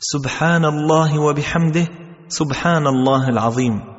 سبحان الله وبحمده سبحان الله العظيم.